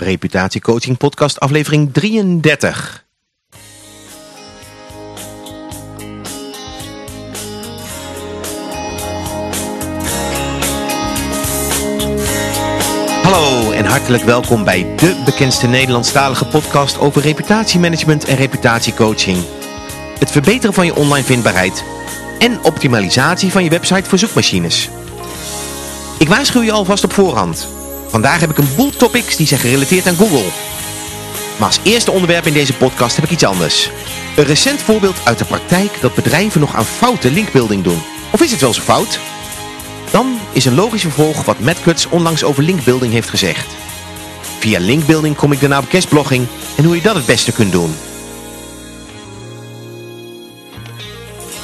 Reputatiecoaching podcast aflevering 33. Hallo en hartelijk welkom bij de bekendste Nederlandstalige podcast over reputatiemanagement en reputatiecoaching. Het verbeteren van je online vindbaarheid en optimalisatie van je website voor zoekmachines. Ik waarschuw je alvast op voorhand. Vandaag heb ik een boel topics die zijn gerelateerd aan Google. Maar als eerste onderwerp in deze podcast heb ik iets anders. Een recent voorbeeld uit de praktijk dat bedrijven nog aan foute linkbuilding doen. Of is het wel zo fout? Dan is een logisch vervolg wat Matt Cutts onlangs over linkbuilding heeft gezegd. Via linkbuilding kom ik daarna op guestblogging en hoe je dat het beste kunt doen.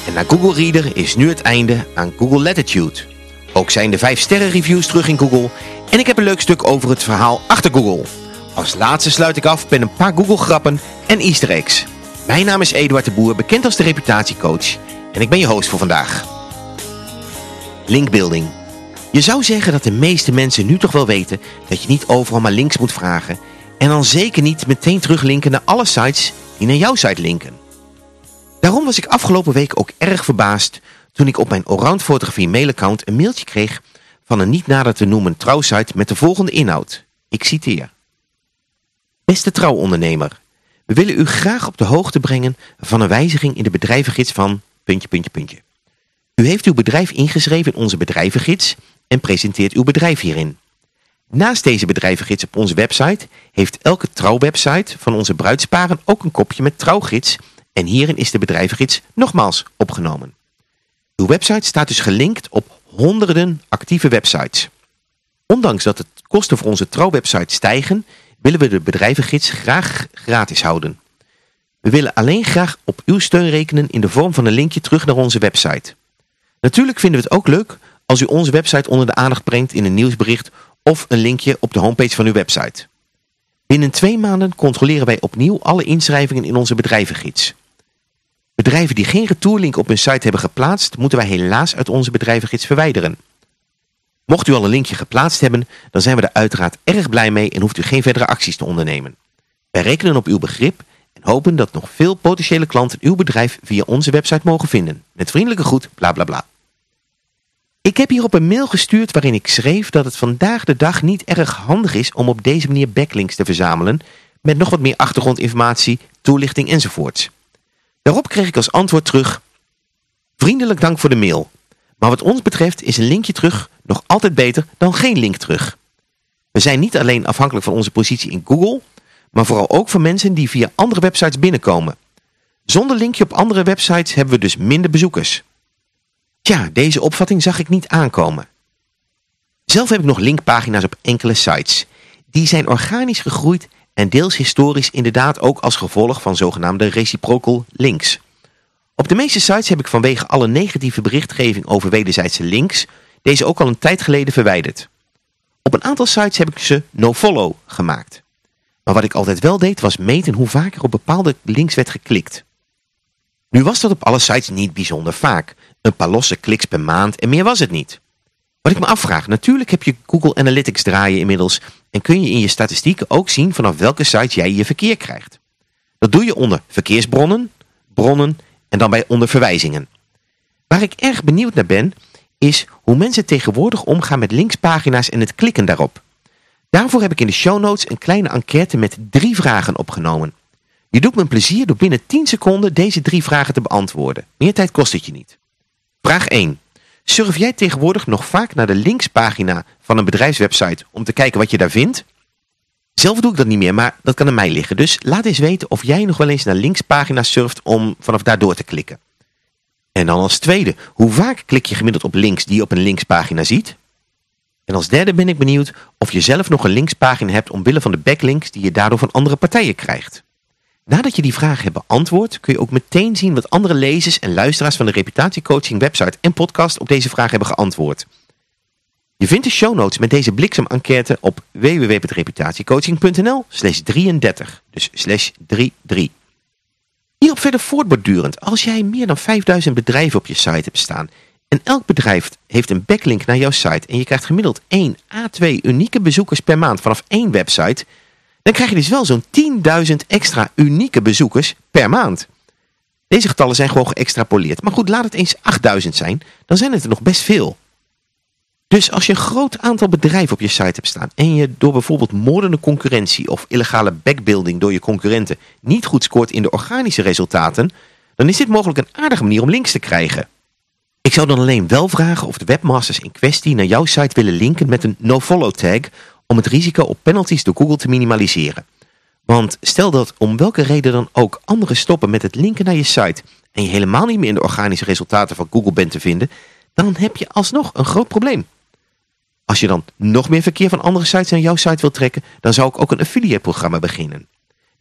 En na Google Reader is nu het einde aan Google Latitude. Ook zijn de 5 sterren reviews terug in Google en ik heb een leuk stuk over het verhaal achter Google. Als laatste sluit ik af met een paar Google grappen en easter eggs. Mijn naam is Eduard de Boer, bekend als de reputatiecoach en ik ben je host voor vandaag. Linkbuilding. Je zou zeggen dat de meeste mensen nu toch wel weten dat je niet overal maar links moet vragen en dan zeker niet meteen teruglinken naar alle sites die naar jouw site linken. Daarom was ik afgelopen week ook erg verbaasd toen ik op mijn Oranje Fotografie mailaccount een mailtje kreeg van een niet nader te noemen trouwsite met de volgende inhoud. Ik citeer. Beste trouwondernemer, we willen u graag op de hoogte brengen van een wijziging in de bedrijvengids van... puntje, puntje, puntje. U heeft uw bedrijf ingeschreven in onze bedrijvengids en presenteert uw bedrijf hierin. Naast deze bedrijvengids op onze website heeft elke trouwwebsite van onze bruidsparen ook een kopje met trouwgids en hierin is de bedrijvengids nogmaals opgenomen. Uw website staat dus gelinkt op honderden actieve websites. Ondanks dat de kosten voor onze trouwwebsite stijgen, willen we de bedrijvengids graag gratis houden. We willen alleen graag op uw steun rekenen in de vorm van een linkje terug naar onze website. Natuurlijk vinden we het ook leuk als u onze website onder de aandacht brengt in een nieuwsbericht of een linkje op de homepage van uw website. Binnen twee maanden controleren wij opnieuw alle inschrijvingen in onze bedrijvengids. Bedrijven die geen retourlink op hun site hebben geplaatst, moeten wij helaas uit onze bedrijvengids verwijderen. Mocht u al een linkje geplaatst hebben, dan zijn we er uiteraard erg blij mee en hoeft u geen verdere acties te ondernemen. Wij rekenen op uw begrip en hopen dat nog veel potentiële klanten uw bedrijf via onze website mogen vinden. Met vriendelijke groet, bla bla bla. Ik heb hierop een mail gestuurd waarin ik schreef dat het vandaag de dag niet erg handig is om op deze manier backlinks te verzamelen met nog wat meer achtergrondinformatie, toelichting enzovoorts. Daarop kreeg ik als antwoord terug, vriendelijk dank voor de mail. Maar wat ons betreft is een linkje terug nog altijd beter dan geen link terug. We zijn niet alleen afhankelijk van onze positie in Google, maar vooral ook van mensen die via andere websites binnenkomen. Zonder linkje op andere websites hebben we dus minder bezoekers. Tja, deze opvatting zag ik niet aankomen. Zelf heb ik nog linkpagina's op enkele sites. Die zijn organisch gegroeid en deels historisch inderdaad ook als gevolg van zogenaamde reciprocal links. Op de meeste sites heb ik vanwege alle negatieve berichtgeving over wederzijdse links deze ook al een tijd geleden verwijderd. Op een aantal sites heb ik ze nofollow gemaakt. Maar wat ik altijd wel deed was meten hoe vaak er op bepaalde links werd geklikt. Nu was dat op alle sites niet bijzonder vaak. Een paar losse kliks per maand en meer was het niet. Wat ik me afvraag, natuurlijk heb je Google Analytics draaien inmiddels en kun je in je statistieken ook zien vanaf welke sites jij je verkeer krijgt. Dat doe je onder verkeersbronnen, bronnen en dan bij onder verwijzingen. Waar ik erg benieuwd naar ben, is hoe mensen tegenwoordig omgaan met linkspagina's en het klikken daarop. Daarvoor heb ik in de show notes een kleine enquête met drie vragen opgenomen. Je doet me een plezier door binnen 10 seconden deze drie vragen te beantwoorden. Meer tijd kost het je niet. Vraag 1. Surf jij tegenwoordig nog vaak naar de linkspagina van een bedrijfswebsite om te kijken wat je daar vindt? Zelf doe ik dat niet meer, maar dat kan aan mij liggen. Dus laat eens weten of jij nog wel eens naar linkspagina's surft om vanaf daar door te klikken. En dan als tweede, hoe vaak klik je gemiddeld op links die je op een linkspagina ziet? En als derde ben ik benieuwd of je zelf nog een linkspagina hebt omwille van de backlinks die je daardoor van andere partijen krijgt. Nadat je die vraag hebt beantwoord, kun je ook meteen zien wat andere lezers en luisteraars van de reputatiecoaching website en podcast op deze vraag hebben geantwoord. Je vindt de show notes met deze bliksem-enquête op www.reputatiecoaching.nl slash 33, dus slash 33. Hierop verder voortbordurend, als jij meer dan 5000 bedrijven op je site hebt staan en elk bedrijf heeft een backlink naar jouw site en je krijgt gemiddeld 1 à 2 unieke bezoekers per maand vanaf één website, dan krijg je dus wel zo'n 10.000 extra unieke bezoekers per maand. Deze getallen zijn gewoon geëxtrapoleerd. Maar goed, laat het eens 8000 zijn, dan zijn het er nog best veel. Dus als je een groot aantal bedrijven op je site hebt staan en je door bijvoorbeeld moordende concurrentie of illegale backbuilding door je concurrenten niet goed scoort in de organische resultaten, dan is dit mogelijk een aardige manier om links te krijgen. Ik zou dan alleen wel vragen of de webmasters in kwestie naar jouw site willen linken met een nofollow tag om het risico op penalties door Google te minimaliseren. Want stel dat om welke reden dan ook anderen stoppen met het linken naar je site en je helemaal niet meer in de organische resultaten van Google bent te vinden, dan heb je alsnog een groot probleem. Als je dan nog meer verkeer van andere sites naar jouw site wilt trekken, dan zou ik ook een affiliate programma beginnen.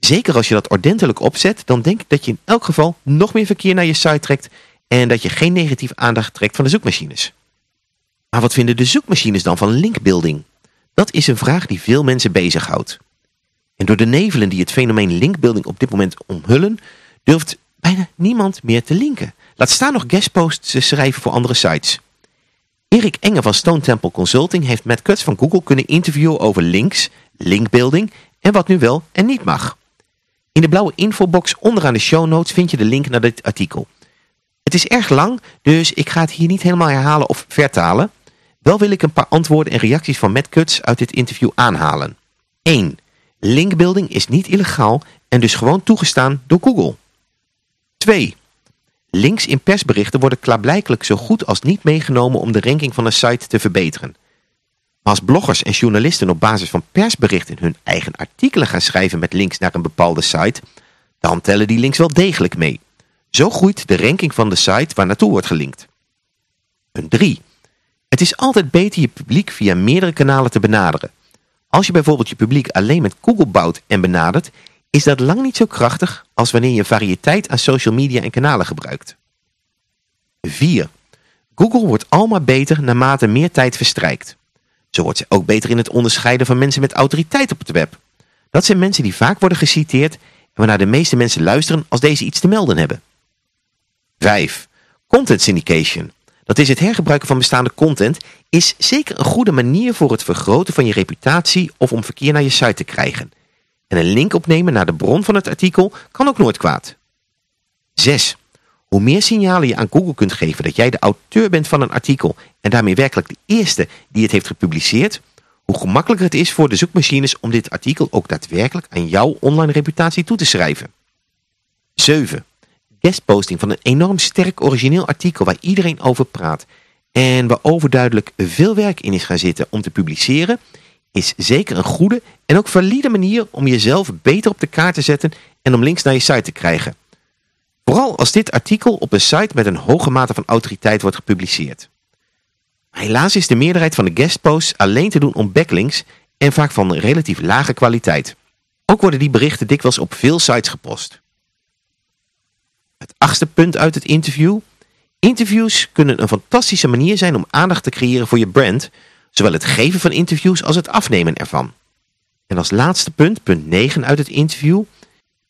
Zeker als je dat ordentelijk opzet, dan denk ik dat je in elk geval nog meer verkeer naar je site trekt en dat je geen negatieve aandacht trekt van de zoekmachines. Maar wat vinden de zoekmachines dan van linkbuilding? Dat is een vraag die veel mensen bezighoudt. En door de nevelen die het fenomeen linkbuilding op dit moment omhullen, durft bijna niemand meer te linken. Laat staan nog guestposts te schrijven voor andere sites. Erik Enge van Stone Temple Consulting heeft Matt Cutts van Google kunnen interviewen over links, linkbuilding en wat nu wel en niet mag. In de blauwe infobox onderaan de show notes vind je de link naar dit artikel. Het is erg lang, dus ik ga het hier niet helemaal herhalen of vertalen. Wel wil ik een paar antwoorden en reacties van Matt Cutts uit dit interview aanhalen. 1. Linkbuilding is niet illegaal en dus gewoon toegestaan door Google. 2. Links in persberichten worden klaarblijkelijk zo goed als niet meegenomen om de ranking van een site te verbeteren. Maar als bloggers en journalisten op basis van persberichten hun eigen artikelen gaan schrijven met links naar een bepaalde site, dan tellen die links wel degelijk mee. Zo groeit de ranking van de site waar naartoe wordt gelinkt. Een 3. Het is altijd beter je publiek via meerdere kanalen te benaderen. Als je bijvoorbeeld je publiek alleen met Google bouwt en benadert, is dat lang niet zo krachtig als wanneer je variëteit aan social media en kanalen gebruikt. 4. Google wordt almaar beter naarmate meer tijd verstrijkt. Zo wordt ze ook beter in het onderscheiden van mensen met autoriteit op het web. Dat zijn mensen die vaak worden geciteerd en waarnaar de meeste mensen luisteren als deze iets te melden hebben. 5. Content syndication. Dat is het hergebruiken van bestaande content, is zeker een goede manier voor het vergroten van je reputatie of om verkeer naar je site te krijgen. En een link opnemen naar de bron van het artikel kan ook nooit kwaad. 6. Hoe meer signalen je aan Google kunt geven dat jij de auteur bent van een artikel en daarmee werkelijk de eerste die het heeft gepubliceerd, hoe gemakkelijker het is voor de zoekmachines om dit artikel ook daadwerkelijk aan jouw online reputatie toe te schrijven. 7 guestposting van een enorm sterk origineel artikel waar iedereen over praat en waar overduidelijk veel werk in is gaan zitten om te publiceren, is zeker een goede en ook valide manier om jezelf beter op de kaart te zetten en om links naar je site te krijgen. Vooral als dit artikel op een site met een hoge mate van autoriteit wordt gepubliceerd. Helaas is de meerderheid van de guestposts alleen te doen om backlinks en vaak van relatief lage kwaliteit. Ook worden die berichten dikwijls op veel sites gepost. Het achtste punt uit het interview. Interviews kunnen een fantastische manier zijn om aandacht te creëren voor je brand, zowel het geven van interviews als het afnemen ervan. En als laatste punt, punt 9 uit het interview.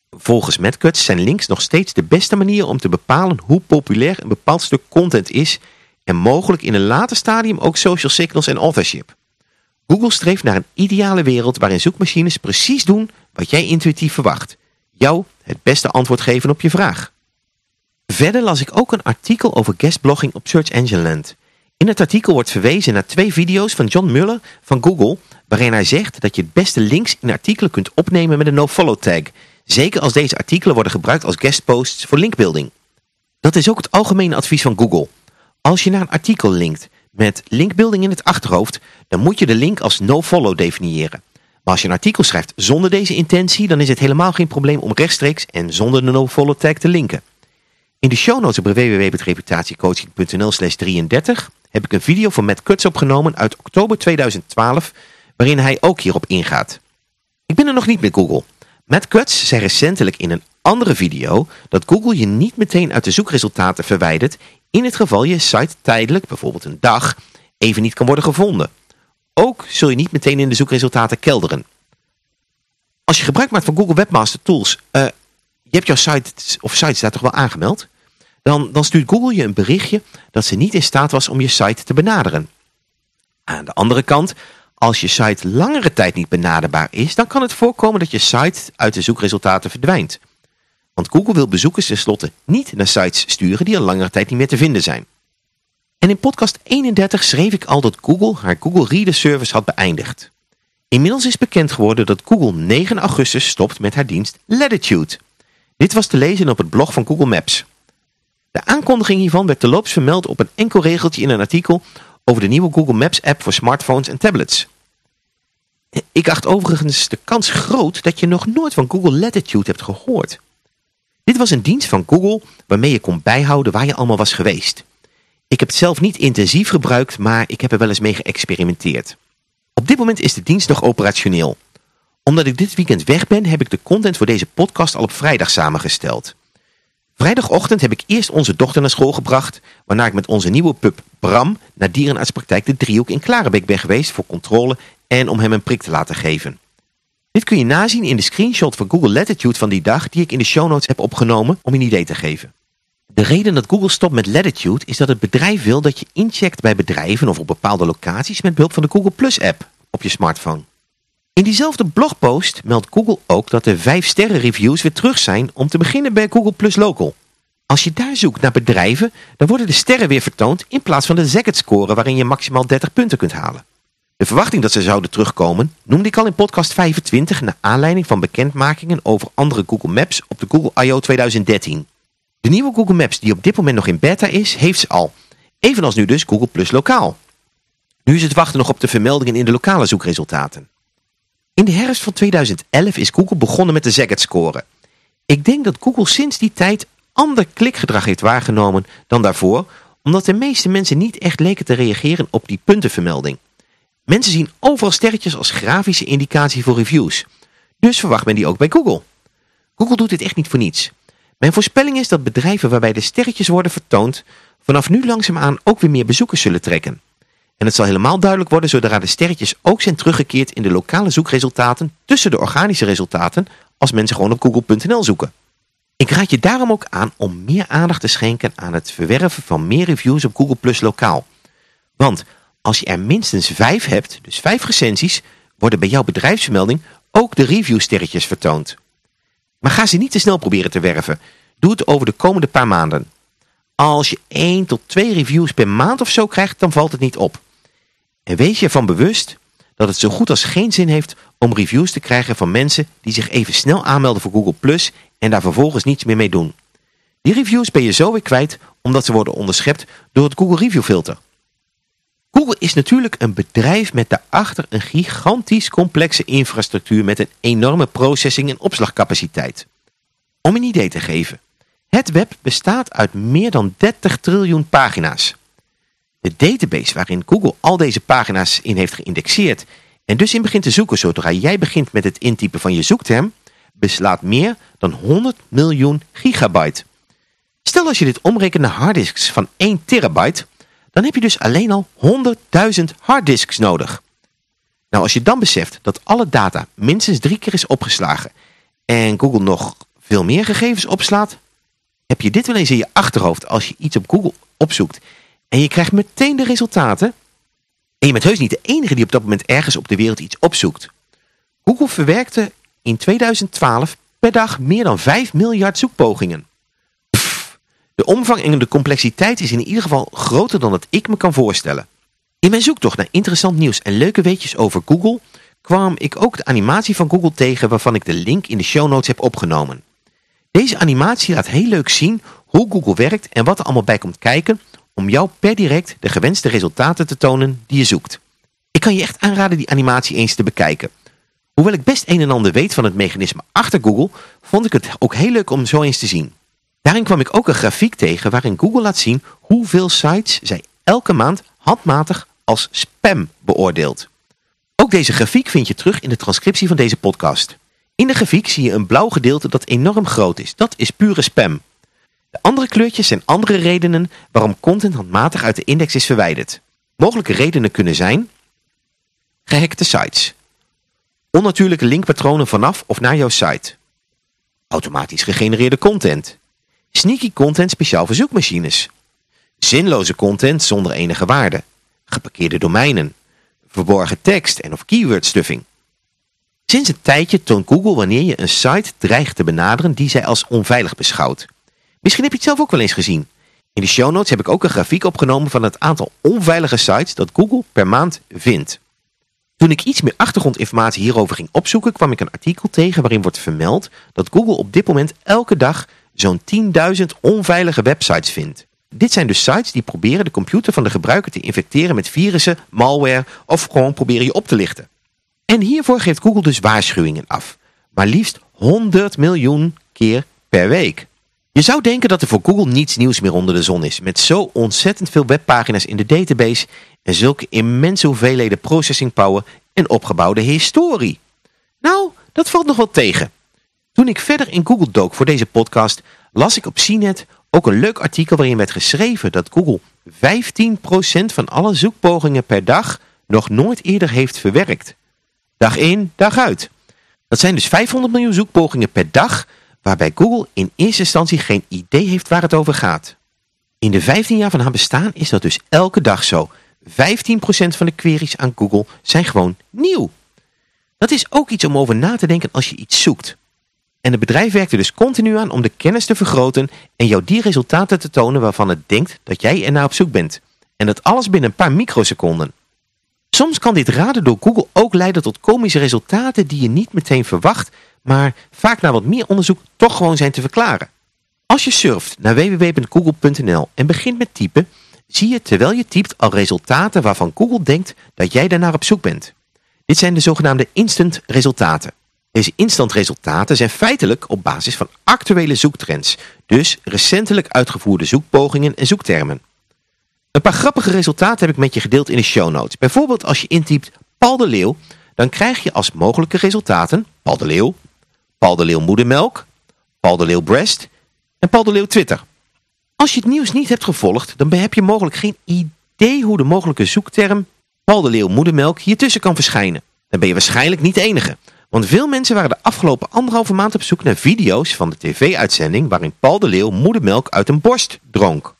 Volgens MadCuts zijn links nog steeds de beste manier om te bepalen hoe populair een bepaald stuk content is en mogelijk in een later stadium ook social signals en authorship. Google streeft naar een ideale wereld waarin zoekmachines precies doen wat jij intuïtief verwacht. Jou het beste antwoord geven op je vraag. Verder las ik ook een artikel over guestblogging op Search Engine Land. In het artikel wordt verwezen naar twee video's van John Muller van Google, waarin hij zegt dat je het beste links in artikelen kunt opnemen met een nofollow tag, zeker als deze artikelen worden gebruikt als guestposts voor linkbuilding. Dat is ook het algemene advies van Google. Als je naar een artikel linkt met linkbuilding in het achterhoofd, dan moet je de link als nofollow definiëren. Maar als je een artikel schrijft zonder deze intentie, dan is het helemaal geen probleem om rechtstreeks en zonder de nofollow tag te linken. In de show notes op www.reputatiecoaching.nl slash 33 heb ik een video van Matt Cutts opgenomen uit oktober 2012 waarin hij ook hierop ingaat. Ik ben er nog niet met Google. Matt Cutts zei recentelijk in een andere video dat Google je niet meteen uit de zoekresultaten verwijdert in het geval je site tijdelijk, bijvoorbeeld een dag, even niet kan worden gevonden. Ook zul je niet meteen in de zoekresultaten kelderen. Als je gebruik maakt van Google Webmaster Tools, uh, hebt jouw site of site daar toch wel aangemeld? Dan, dan stuurt Google je een berichtje dat ze niet in staat was om je site te benaderen. Aan de andere kant, Als je site langere tijd niet benaderbaar is, dan kan het voorkomen dat je site uit de zoekresultaten verdwijnt. Want Google wil bezoekers tenslotte niet naar sites sturen die al langere tijd niet meer te vinden zijn. En in podcast 31 schreef ik al dat Google haar Google Reader Service had beëindigd. Inmiddels is bekend geworden dat Google 9 augustus stopt met haar dienst Latitude. Dit was te lezen op het blog van Google Maps. De aankondiging hiervan werd terloops vermeld op een enkel regeltje in een artikel over de nieuwe Google Maps app voor smartphones en tablets. Ik acht overigens de kans groot dat je nog nooit van Google Latitude hebt gehoord. Dit was een dienst van Google waarmee je kon bijhouden waar je allemaal was geweest. Ik heb het zelf niet intensief gebruikt, maar ik heb er wel eens mee geëxperimenteerd. Op dit moment is de dienst nog operationeel. Omdat ik dit weekend weg ben, heb ik de content voor deze podcast al op vrijdag samengesteld. Vrijdagochtend heb ik eerst onze dochter naar school gebracht, waarna ik met onze nieuwe pup Bram naar dierenartspraktijk de driehoek in Klarenbeek ben geweest voor controle en om hem een prik te laten geven. Dit kun je nazien in de screenshot van Google Latitude van die dag die ik in de show notes heb opgenomen om een idee te geven. De reden dat Google stopt met Latitude is dat het bedrijf wil dat je incheckt bij bedrijven of op bepaalde locaties met behulp van de Google Plus app op je smartphone. In diezelfde blogpost meldt Google ook dat de 5 sterren reviews weer terug zijn om te beginnen bij Google Plus Local. Als je daar zoekt naar bedrijven, dan worden de sterren weer vertoond in plaats van de Zagat score waarin je maximaal 30 punten kunt halen. De verwachting dat ze zouden terugkomen noemde ik al in podcast 25 naar aanleiding van bekendmakingen over andere Google Maps op de Google I.O. 2013. De nieuwe Google Maps die op dit moment nog in beta is, heeft ze al. Evenals nu dus Google Plus Lokaal. Nu is het wachten nog op de vermeldingen in de lokale zoekresultaten. In de herfst van 2011 is Google begonnen met de Zagat score. Ik denk dat Google sinds die tijd ander klikgedrag heeft waargenomen dan daarvoor, omdat de meeste mensen niet echt leken te reageren op die puntenvermelding. Mensen zien overal sterretjes als grafische indicatie voor reviews. Dus verwacht men die ook bij Google. Google doet dit echt niet voor niets. Mijn voorspelling is dat bedrijven waarbij de sterretjes worden vertoond... vanaf nu langzaamaan ook weer meer bezoekers zullen trekken. En het zal helemaal duidelijk worden zodra de sterretjes ook zijn teruggekeerd in de lokale zoekresultaten tussen de organische resultaten als mensen gewoon op google.nl zoeken. Ik raad je daarom ook aan om meer aandacht te schenken aan het verwerven van meer reviews op Google Plus lokaal. Want als je er minstens vijf hebt, dus vijf recensies, worden bij jouw bedrijfsvermelding ook de reviewsterretjes vertoond. Maar ga ze niet te snel proberen te werven. Doe het over de komende paar maanden. Als je 1 tot 2 reviews per maand of zo krijgt, dan valt het niet op. En wees je ervan bewust dat het zo goed als geen zin heeft om reviews te krijgen van mensen die zich even snel aanmelden voor Google Plus en daar vervolgens niets meer mee doen. Die reviews ben je zo weer kwijt omdat ze worden onderschept door het Google Review filter. Google is natuurlijk een bedrijf met daarachter een gigantisch complexe infrastructuur met een enorme processing- en opslagcapaciteit. Om een idee te geven, het web bestaat uit meer dan 30 triljoen pagina's. De database waarin Google al deze pagina's in heeft geïndexeerd en dus in begint te zoeken zodra jij begint met het intypen van je zoekterm, beslaat meer dan 100 miljoen gigabyte. Stel als je dit omrekent naar harddisks van 1 terabyte, dan heb je dus alleen al 100.000 harddisks nodig. Nou, als je dan beseft dat alle data minstens drie keer is opgeslagen en Google nog veel meer gegevens opslaat, heb je dit wel eens in je achterhoofd als je iets op Google opzoekt en je krijgt meteen de resultaten. En je bent heus niet de enige die op dat moment ergens op de wereld iets opzoekt. Google verwerkte in 2012 per dag meer dan 5 miljard zoekpogingen. De omvang en de complexiteit is in ieder geval groter dan dat ik me kan voorstellen. In mijn zoektocht naar interessant nieuws en leuke weetjes over Google kwam ik ook de animatie van Google tegen waarvan ik de link in de show notes heb opgenomen. Deze animatie laat heel leuk zien hoe Google werkt en wat er allemaal bij komt kijken om jou per direct de gewenste resultaten te tonen die je zoekt. Ik kan je echt aanraden die animatie eens te bekijken. Hoewel ik best een en ander weet van het mechanisme achter Google, vond ik het ook heel leuk om zo eens te zien. Daarin kwam ik ook een grafiek tegen waarin Google laat zien hoeveel sites zij elke maand handmatig als spam beoordeelt. Ook deze grafiek vind je terug in de transcriptie van deze podcast. In de grafiek zie je een blauw gedeelte dat enorm groot is. Dat is pure spam. De andere kleurtjes zijn andere redenen waarom content handmatig uit de index is verwijderd. Mogelijke redenen kunnen zijn gehackte sites, onnatuurlijke linkpatronen vanaf of naar jouw site, automatisch gegenereerde content, Sneaky content speciaal voor zoekmachines. Zinloze content zonder enige waarde. Geparkeerde domeinen. verborgen tekst en of keyword stuffing. Sinds een tijdje toont Google wanneer je een site dreigt te benaderen die zij als onveilig beschouwt. Misschien heb je het zelf ook wel eens gezien. In de show notes heb ik ook een grafiek opgenomen van het aantal onveilige sites dat Google per maand vindt. Toen ik iets meer achtergrondinformatie hierover ging opzoeken, kwam ik een artikel tegen waarin wordt vermeld dat Google op dit moment elke dag zo'n 10.000 onveilige websites vindt. Dit zijn dus sites die proberen de computer van de gebruiker te infecteren met virussen, malware of gewoon proberen je op te lichten. En hiervoor geeft Google dus waarschuwingen af. Maar liefst 100 miljoen keer per week. Je zou denken dat er voor Google niets nieuws meer onder de zon is. Met zo ontzettend veel webpagina's in de database en zulke immense hoeveelheden processing power en opgebouwde historie. Nou, dat valt nog wel tegen. Toen ik verder in Google dook voor deze podcast, las ik op CNET ook een leuk artikel waarin werd geschreven dat Google 15% van alle zoekpogingen per dag nog nooit eerder heeft verwerkt. Dag in, dag uit. Dat zijn dus 500 miljoen zoekpogingen per dag, waarbij Google in eerste instantie geen idee heeft waar het over gaat. In de 15 jaar van haar bestaan is dat dus elke dag zo. 15% van de queries aan Google zijn gewoon nieuw. Dat is ook iets om over na te denken als je iets zoekt. En het bedrijf werkt er dus continu aan om de kennis te vergroten en jou die resultaten te tonen waarvan het denkt dat jij ernaar op zoek bent. En dat alles binnen een paar microseconden. Soms kan dit raden door Google ook leiden tot komische resultaten die je niet meteen verwacht, maar vaak na wat meer onderzoek toch gewoon zijn te verklaren. Als je surft naar www.google.nl en begint met typen, zie je terwijl je typt al resultaten waarvan Google denkt dat jij daarnaar op zoek bent. Dit zijn de zogenaamde instant resultaten. Deze instant resultaten zijn feitelijk op basis van actuele zoektrends, dus recentelijk uitgevoerde zoekpogingen en zoektermen. Een paar grappige resultaten heb ik met je gedeeld in de show notes. Bijvoorbeeld als je intypt Paul de Leeuw, dan krijg je als mogelijke resultaten Paul de Leeuw, Paul de Leeuw moedermelk, Paul de Leeuw breast en Paul de Leeuw Twitter. Als je het nieuws niet hebt gevolgd, dan heb je mogelijk geen idee hoe de mogelijke zoekterm Paul de Leeuw moedermelk hier tussen kan verschijnen. Dan ben je waarschijnlijk niet de enige. Want veel mensen waren de afgelopen anderhalve maand op zoek naar video's van de tv-uitzending waarin Paul de Leeuw moedermelk uit een borst dronk.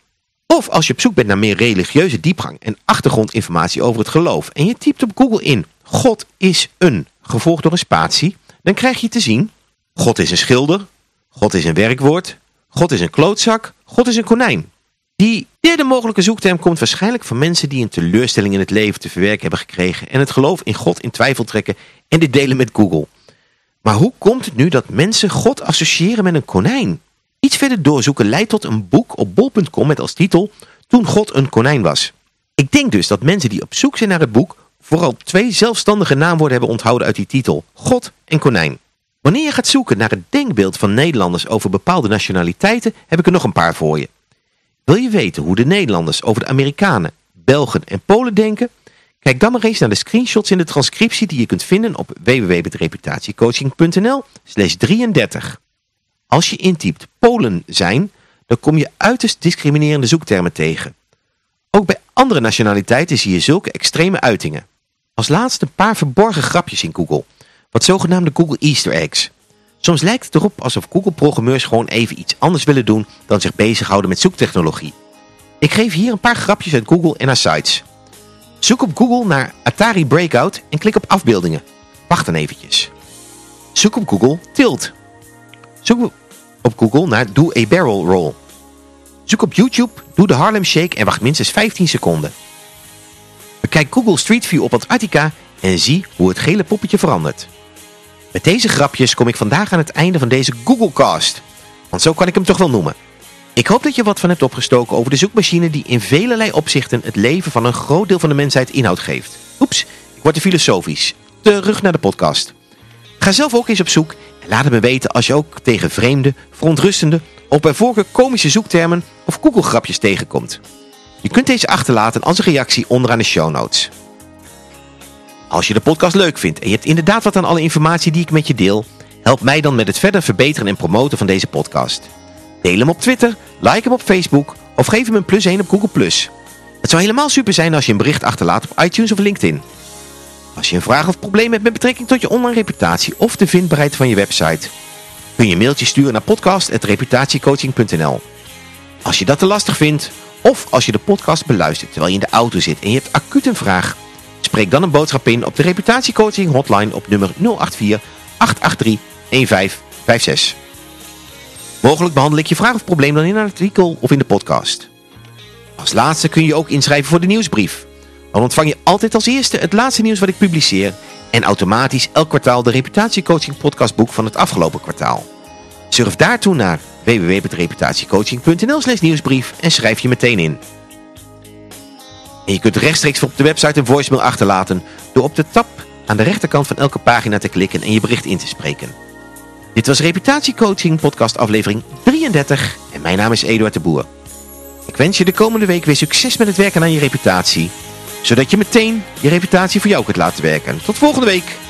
Of als je op zoek bent naar meer religieuze diepgang en achtergrondinformatie over het geloof en je typt op Google in God is een, gevolgd door een spatie, dan krijg je te zien God is een schilder, God is een werkwoord, God is een klootzak, God is een konijn. Die derde mogelijke zoekterm komt waarschijnlijk van mensen die een teleurstelling in het leven te verwerken hebben gekregen en het geloof in God in twijfel trekken en dit delen met Google. Maar hoe komt het nu dat mensen God associëren met een konijn? Iets verder doorzoeken leidt tot een boek op bol.com met als titel Toen God een konijn was. Ik denk dus dat mensen die op zoek zijn naar het boek vooral twee zelfstandige naamwoorden hebben onthouden uit die titel, God en konijn. Wanneer je gaat zoeken naar het denkbeeld van Nederlanders over bepaalde nationaliteiten, heb ik er nog een paar voor je. Wil je weten hoe de Nederlanders over de Amerikanen, Belgen en Polen denken? Kijk dan maar eens naar de screenshots in de transcriptie die je kunt vinden op www.reputatiecoaching.nl 33. Als je intypt Polen zijn, dan kom je uiterst discriminerende zoektermen tegen. Ook bij andere nationaliteiten zie je zulke extreme uitingen. Als laatste een paar verborgen grapjes in Google, wat zogenaamde Google Easter eggs. Soms lijkt het erop alsof Google-programmeurs gewoon even iets anders willen doen dan zich bezighouden met zoektechnologie. Ik geef hier een paar grapjes uit Google en haar sites. Zoek op Google naar Atari Breakout en klik op afbeeldingen. Wacht dan eventjes. Zoek op Google Tilt. Zoek op Google naar Doe a Barrel Roll. Zoek op YouTube, doe de Harlem Shake en wacht minstens 15 seconden. Bekijk Google Street View op Antarctica en zie hoe het gele poppetje verandert. Met deze grapjes kom ik vandaag aan het einde van deze Googlecast. Want zo kan ik hem toch wel noemen. Ik hoop dat je wat van hebt opgestoken over de zoekmachine die in velelei opzichten het leven van een groot deel van de mensheid inhoud geeft. Oeps, ik word te filosofisch. Terug naar de podcast. Ga zelf ook eens op zoek en laat het me weten als je ook tegen vreemde, verontrustende of bij voorkeur komische zoektermen of Google-grapjes tegenkomt. Je kunt deze achterlaten als een reactie onderaan de show notes. Als je de podcast leuk vindt en je hebt inderdaad wat aan alle informatie die ik met je deel, help mij dan met het verder verbeteren en promoten van deze podcast. Deel hem op Twitter, like hem op Facebook of geef hem een plus 1 op Google+. Het zou helemaal super zijn als je een bericht achterlaat op iTunes of LinkedIn. Als je een vraag of probleem hebt met betrekking tot je online reputatie of de vindbaarheid van je website, kun je een mailtje sturen naar podcast.reputatiecoaching.nl. Als je dat te lastig vindt, of als je de podcast beluistert terwijl je in de auto zit en je hebt acuut een vraag, Spreek dan een boodschap in op de reputatiecoaching hotline op nummer 084 883 1556. Mogelijk behandel ik je vraag of probleem dan in een artikel of in de podcast. Als laatste kun je ook inschrijven voor de nieuwsbrief. Dan ontvang je altijd als eerste het laatste nieuws wat ik publiceer en automatisch elk kwartaal de reputatiecoaching podcastboek van het afgelopen kwartaal. Surf daartoe naar www.reputatiecoaching.nl slash nieuwsbrief en schrijf je meteen in. En je kunt rechtstreeks op de website een voicemail achterlaten door op de tab aan de rechterkant van elke pagina te klikken en je bericht in te spreken. Dit was Reputatiecoaching podcast aflevering 33 en mijn naam is Eduard de Boer. Ik wens je de komende week weer succes met het werken aan je reputatie, zodat je meteen je reputatie voor jou kunt laten werken. Tot volgende week!